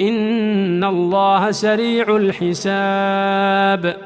إن الله سريع الحساب.